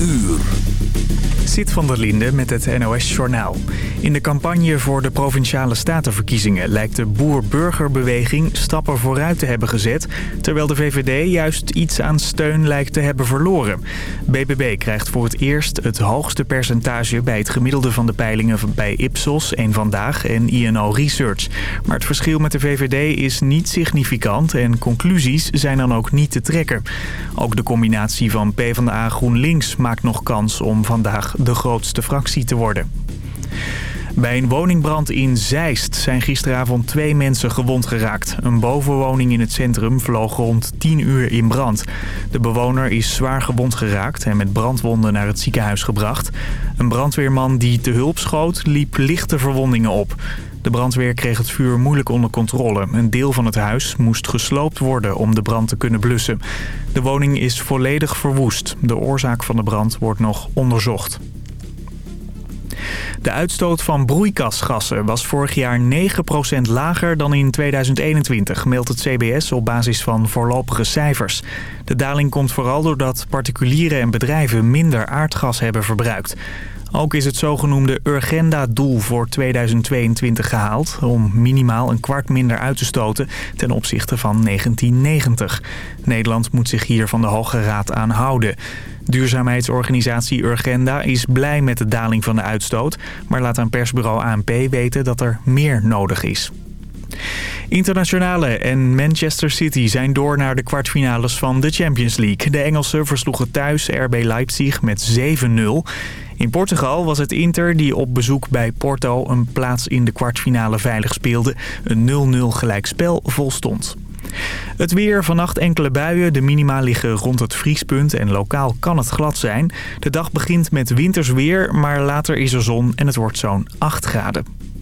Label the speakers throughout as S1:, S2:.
S1: uur.
S2: Zit van der Linde met het NOS-journaal. In de campagne voor de Provinciale Statenverkiezingen... lijkt de boer-burgerbeweging stappen vooruit te hebben gezet... terwijl de VVD juist iets aan steun lijkt te hebben verloren. BBB krijgt voor het eerst het hoogste percentage... bij het gemiddelde van de peilingen bij Ipsos, Eén Vandaag en INO Research. Maar het verschil met de VVD is niet significant... en conclusies zijn dan ook niet te trekken. Ook de combinatie van PvdA GroenLinks maakt nog kans om vandaag de grootste fractie te worden. Bij een woningbrand in Zeist zijn gisteravond twee mensen gewond geraakt. Een bovenwoning in het centrum vloog rond 10 uur in brand. De bewoner is zwaar gewond geraakt en met brandwonden naar het ziekenhuis gebracht. Een brandweerman die te hulp schoot liep lichte verwondingen op. De brandweer kreeg het vuur moeilijk onder controle. Een deel van het huis moest gesloopt worden om de brand te kunnen blussen. De woning is volledig verwoest. De oorzaak van de brand wordt nog onderzocht. De uitstoot van broeikasgassen was vorig jaar 9% lager dan in 2021, meldt het CBS op basis van voorlopige cijfers. De daling komt vooral doordat particulieren en bedrijven minder aardgas hebben verbruikt. Ook is het zogenoemde Urgenda-doel voor 2022 gehaald... om minimaal een kwart minder uit te stoten ten opzichte van 1990. Nederland moet zich hier van de Hoge Raad aan houden. Duurzaamheidsorganisatie Urgenda is blij met de daling van de uitstoot... maar laat aan persbureau ANP weten dat er meer nodig is. Internationale en Manchester City zijn door naar de kwartfinales van de Champions League. De Engelsen versloegen thuis RB Leipzig met 7-0. In Portugal was het Inter die op bezoek bij Porto een plaats in de kwartfinale veilig speelde. Een 0-0 gelijkspel volstond. Het weer, vannacht enkele buien. De minima liggen rond het vriespunt en lokaal kan het glad zijn. De dag begint met winters weer, maar later is er zon en het wordt zo'n 8 graden.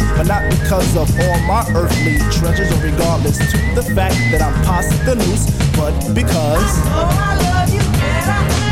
S3: I but not because of all my earthly treasures, or regardless to the fact that I'm past the noose, but because. I love you May I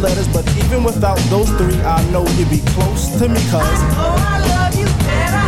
S3: letters, but even without those three, I know you'd be close to me, cuz.
S4: Oh, I love you better.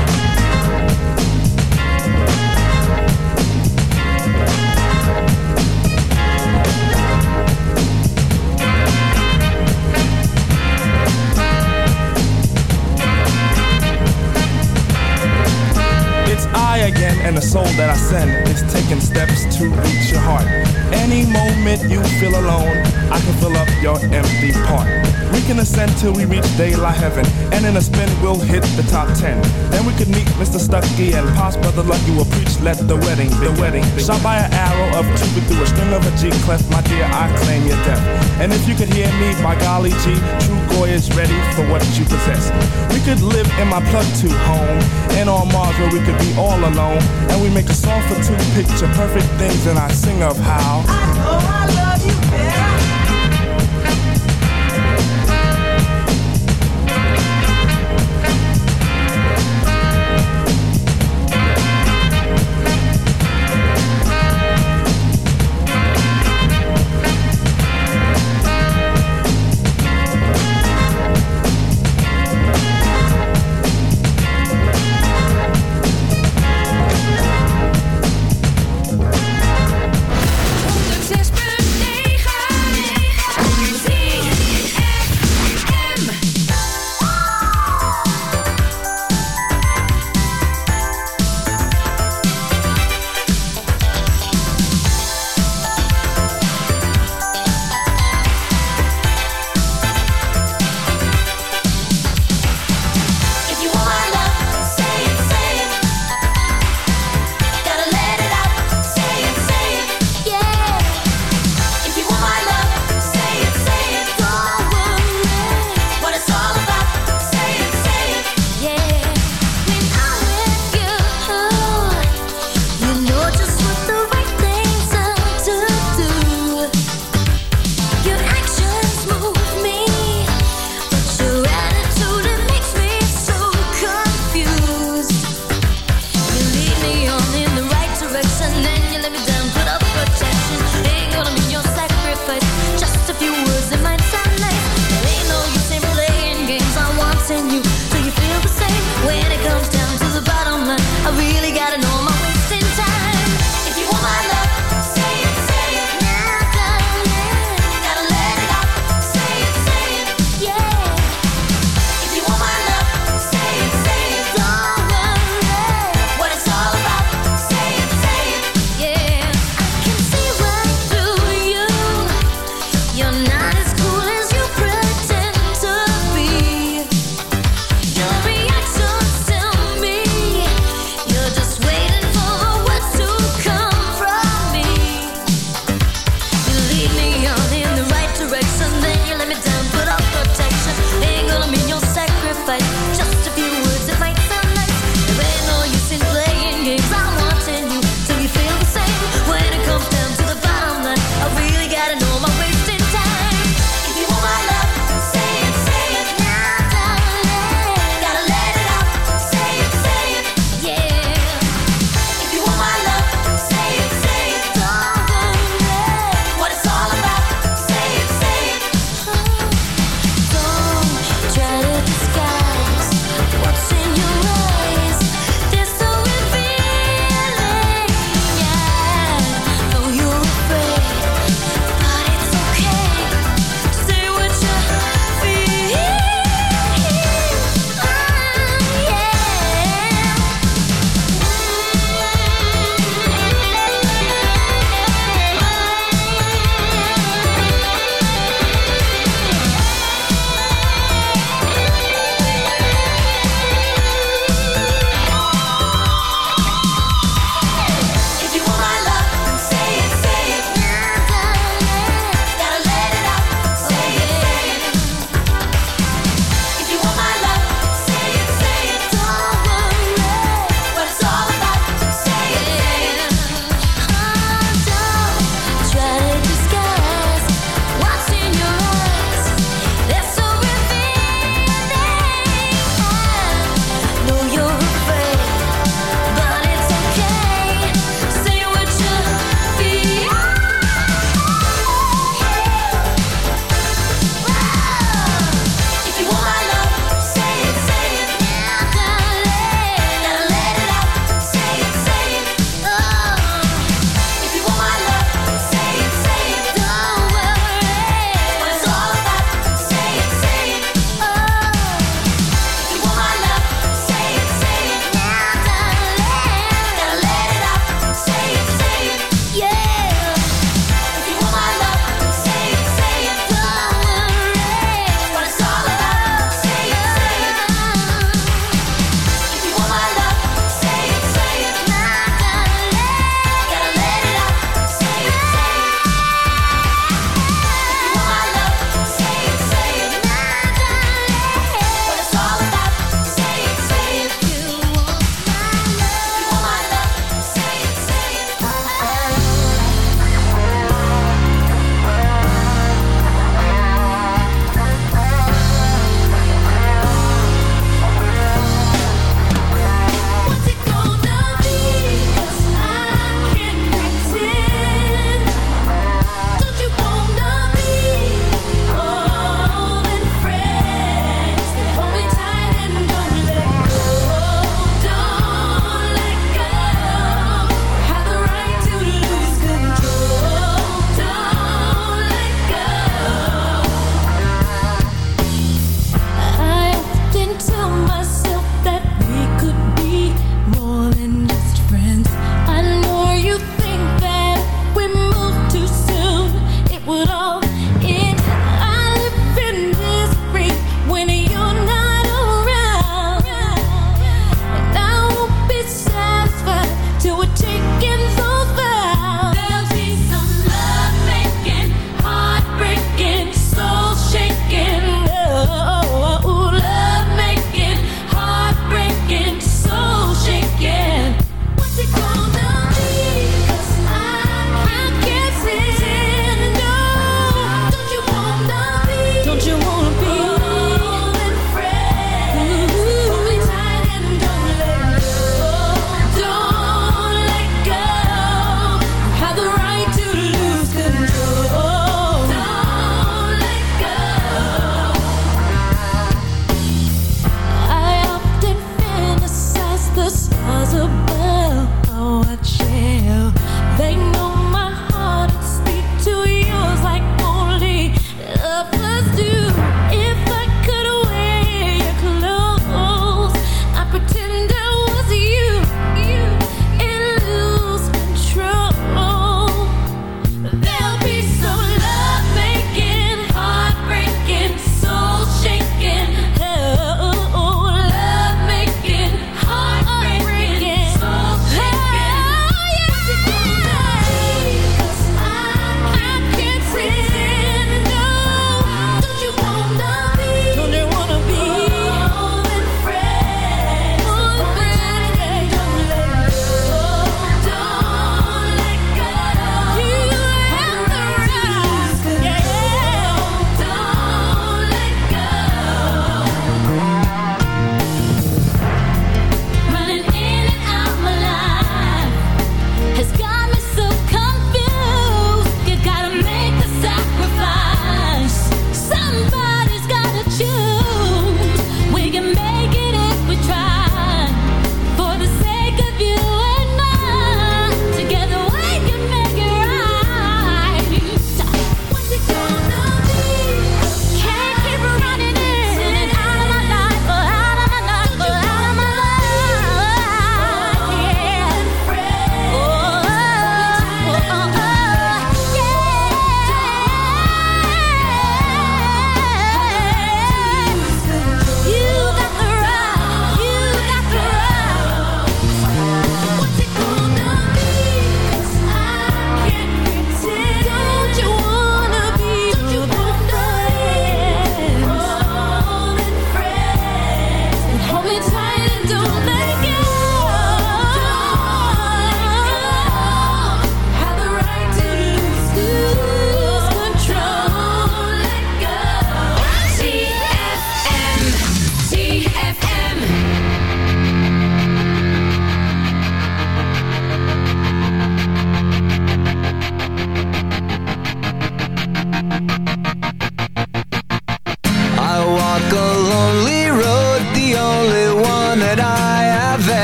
S5: And the soul that I send is taking steps to reach your heart. Any moment you feel alone, I can fill up your empty part. We can ascend till we reach daylight heaven, and in a spin we'll hit the top ten. Then we could meet Mr. Stucky and Pops Brother Lucky will preach, let the wedding, the wedding. Shot by an arrow of Cupid through a string of a G clef, my dear, I claim your death. And if you could hear me, by golly G, true goy is ready for what you possess. We could live in my plug to home, and on Mars where we could be all alone. And we make a song for two picture perfect things, and I sing of how.
S4: I know I love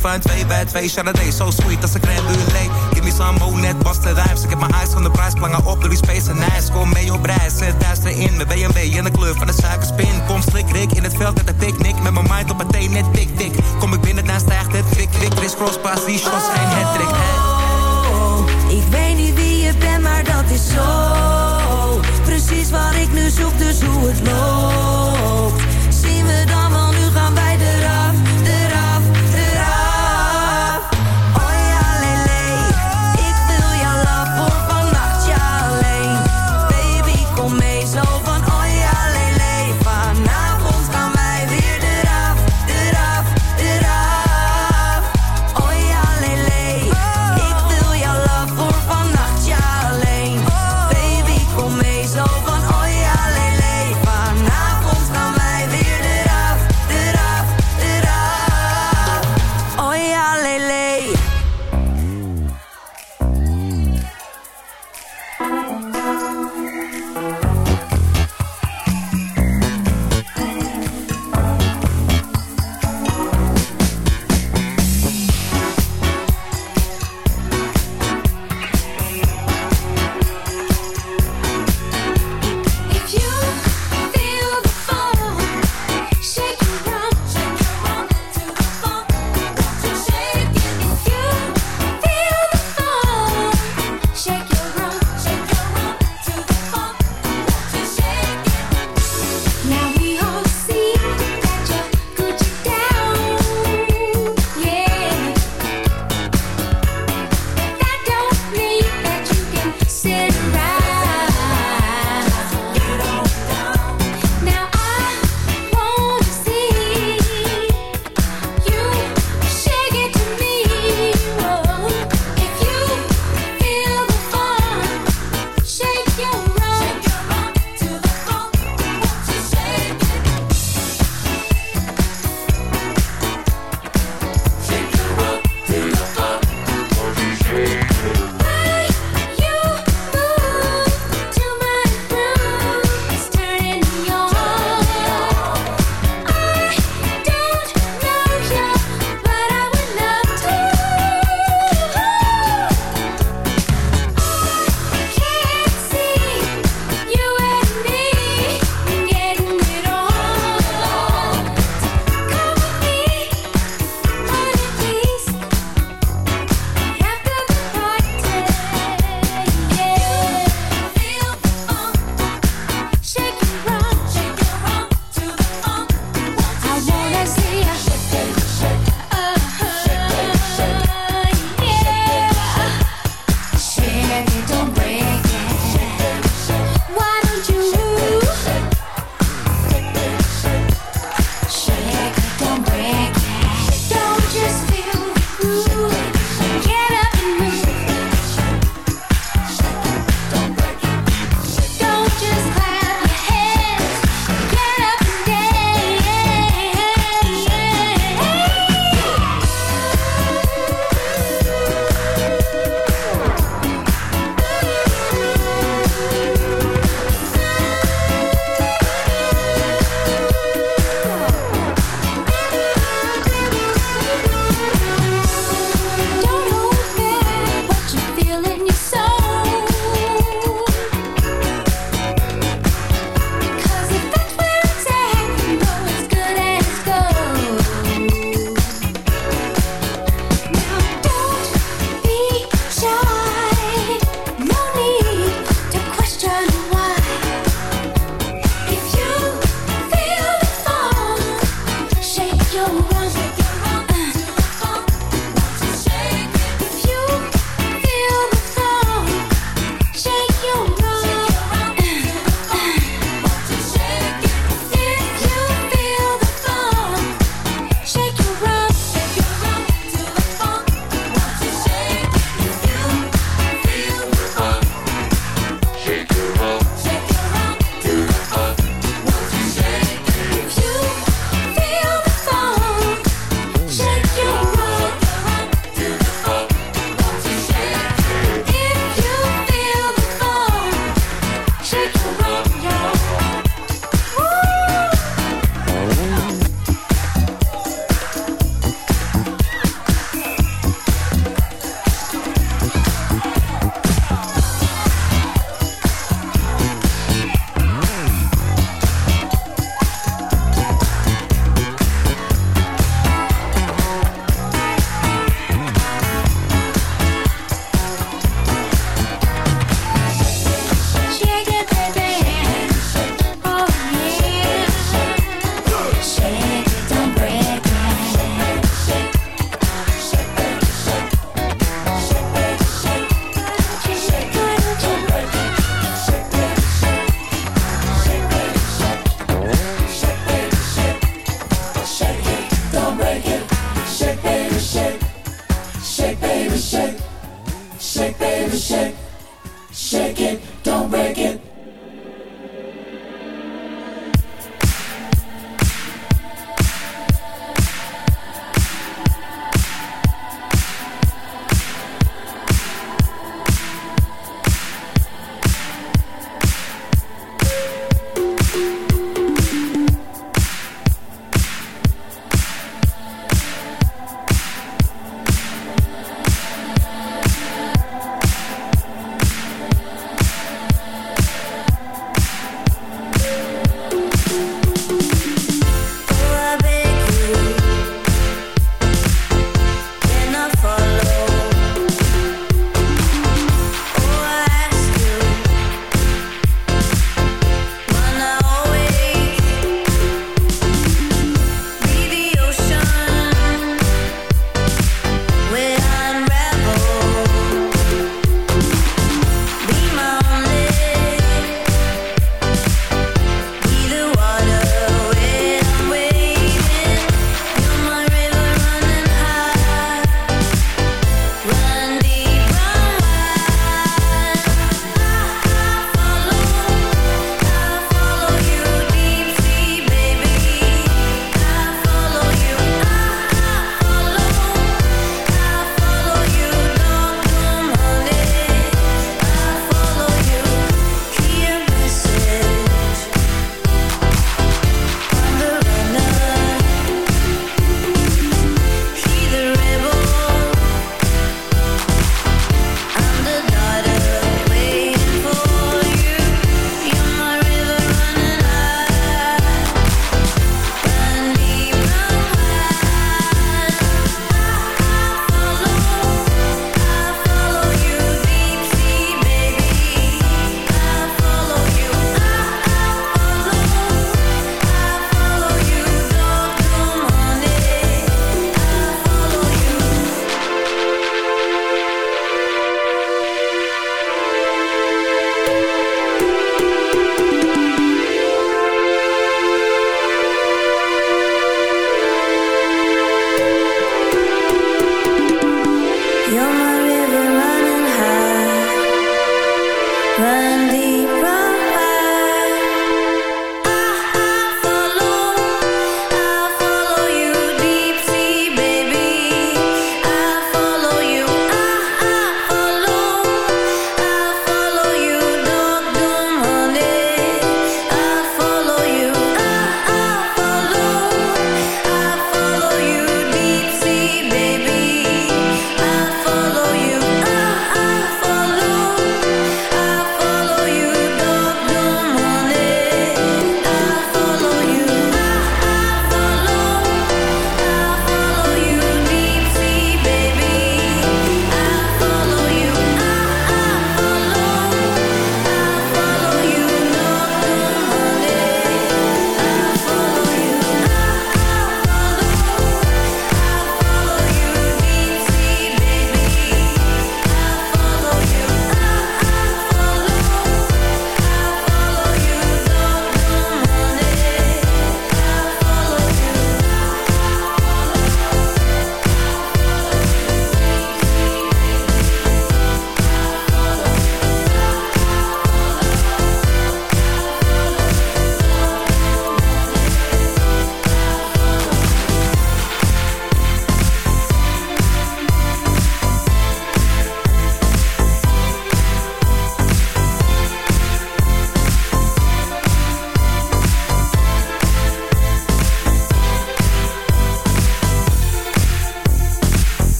S6: van
S7: een
S6: 2 bij 2 Charade, so sweet als een crème brûlée. Give me some more, net was de rijms. Ik heb mijn eyes van de prijs, plangen op door die space en ijs. Kom mee op reis, zet thuis in. Met BMW in de kleur van de suikerspin. Kom slik, rik, in het veld met een picnic Met mijn mind op het thee, net tik, tik. Kom ik binnen, dan stijgt het kwik, kwik. Chris Cross, pas die shots, geen hat-trick
S7: oh, Ik weet niet wie je bent, maar dat is zo. Precies waar ik nu zoek, dus hoe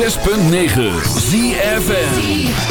S1: 106.9 ZFN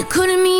S8: You couldn't be